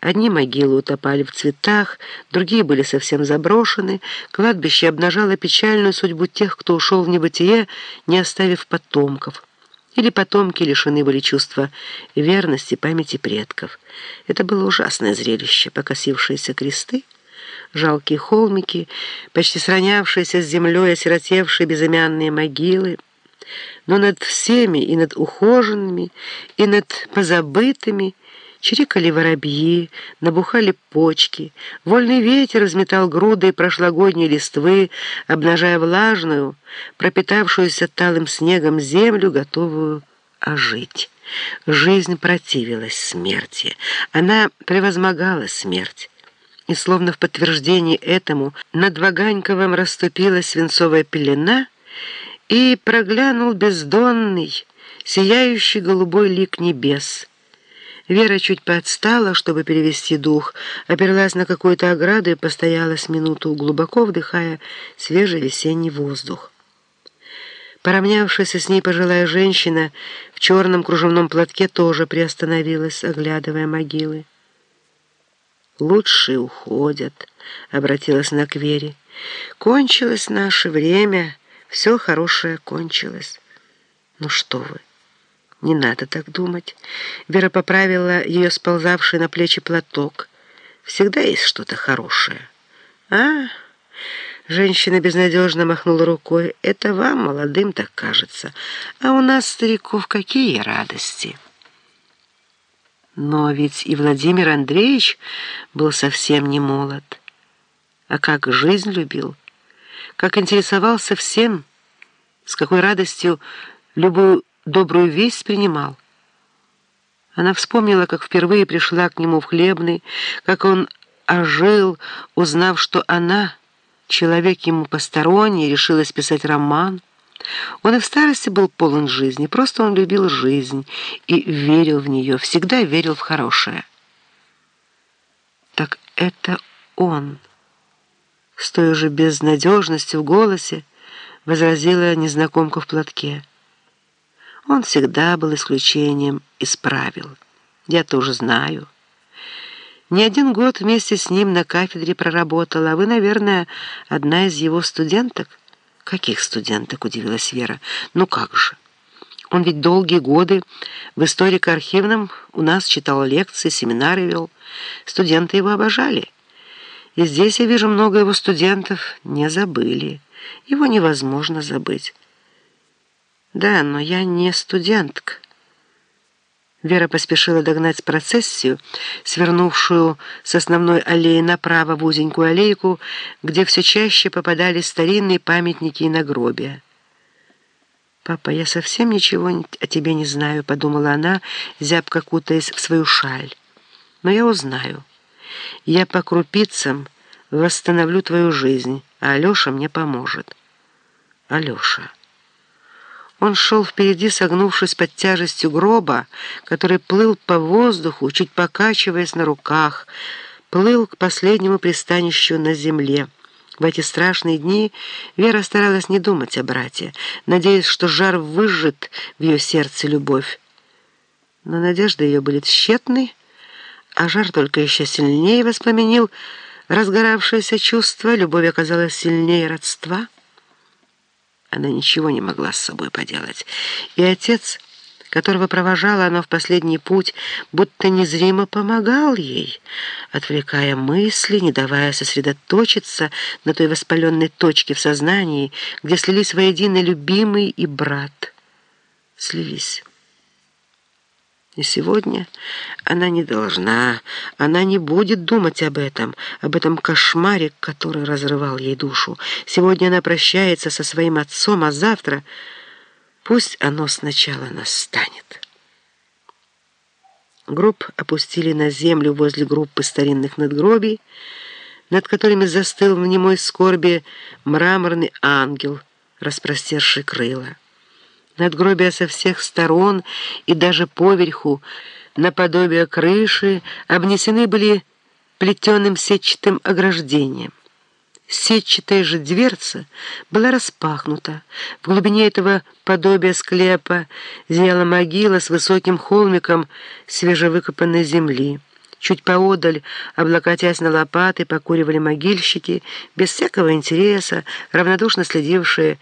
Одни могилы утопали в цветах, другие были совсем заброшены. Кладбище обнажало печальную судьбу тех, кто ушел в небытие, не оставив потомков. Или потомки лишены были чувства верности памяти предков. Это было ужасное зрелище, покосившиеся кресты, жалкие холмики, почти сравнявшиеся с землей осиротевшие безымянные могилы. Но над всеми, и над ухоженными, и над позабытыми, Чирикали воробьи, набухали почки, вольный ветер разметал груды прошлогодней листвы, обнажая влажную, пропитавшуюся талым снегом землю, готовую ожить. Жизнь противилась смерти, она превозмогала смерть. И словно в подтверждении этому над Ваганьковым расступилась свинцовая пелена, и проглянул бездонный, сияющий голубой лик небес — Вера чуть подстала, чтобы перевести дух, оперлась на какую-то ограду и постояла с минуту, глубоко вдыхая свежий весенний воздух. Поравнявшаяся с ней пожилая женщина в черном кружевном платке тоже приостановилась, оглядывая могилы. «Лучшие уходят», — обратилась она к Вере. «Кончилось наше время, все хорошее кончилось. Ну что вы?» «Не надо так думать». Вера поправила ее сползавший на плечи платок. «Всегда есть что-то хорошее». «А?» Женщина безнадежно махнула рукой. «Это вам, молодым, так кажется. А у нас, стариков, какие радости!» Но ведь и Владимир Андреевич был совсем не молод. А как жизнь любил, как интересовался всем, с какой радостью любую добрую весть принимал. Она вспомнила, как впервые пришла к нему в хлебный, как он ожил, узнав, что она, человек ему посторонний, решилась писать роман. Он и в старости был полон жизни, просто он любил жизнь и верил в нее, всегда верил в хорошее. Так это он, с той же безнадежностью в голосе, возразила незнакомка в платке. Он всегда был исключением из правил. Я тоже знаю. Не один год вместе с ним на кафедре проработала, вы, наверное, одна из его студенток. Каких студенток, удивилась Вера. Ну как же. Он ведь долгие годы в историко-архивном у нас читал лекции, семинары вел. Студенты его обожали. И здесь я вижу много его студентов не забыли. Его невозможно забыть. «Да, но я не студентка». Вера поспешила догнать процессию, свернувшую с основной аллеи направо в узенькую аллейку, где все чаще попадали старинные памятники и нагробия. «Папа, я совсем ничего о тебе не знаю», — подумала она, зябко кутаясь в свою шаль. «Но я узнаю. Я по крупицам восстановлю твою жизнь, а Алеша мне поможет». «Алеша». Он шел впереди, согнувшись под тяжестью гроба, который плыл по воздуху, чуть покачиваясь на руках, плыл к последнему пристанищу на земле. В эти страшные дни Вера старалась не думать о брате, надеясь, что жар выжжет в ее сердце любовь. Но надежды ее были тщетны, а жар только еще сильнее воспламенил разгоравшееся чувство, любовь оказалась сильнее родства — она ничего не могла с собой поделать. И отец, которого провожала она в последний путь, будто незримо помогал ей, отвлекая мысли, не давая сосредоточиться на той воспаленной точке в сознании, где слились воедино любимый и брат. Слились. И сегодня она не должна, она не будет думать об этом, об этом кошмаре, который разрывал ей душу. Сегодня она прощается со своим отцом, а завтра пусть оно сначала настанет. Гроб опустили на землю возле группы старинных надгробий, над которыми застыл в немой скорби мраморный ангел, распростерший крыла. Надгробия со всех сторон и даже поверху, наподобие крыши, обнесены были плетеным сетчатым ограждением. Сетчатая же дверца была распахнута. В глубине этого подобия склепа зияла могила с высоким холмиком свежевыкопанной земли. Чуть поодаль, облокотясь на лопаты, покуривали могильщики, без всякого интереса, равнодушно следившие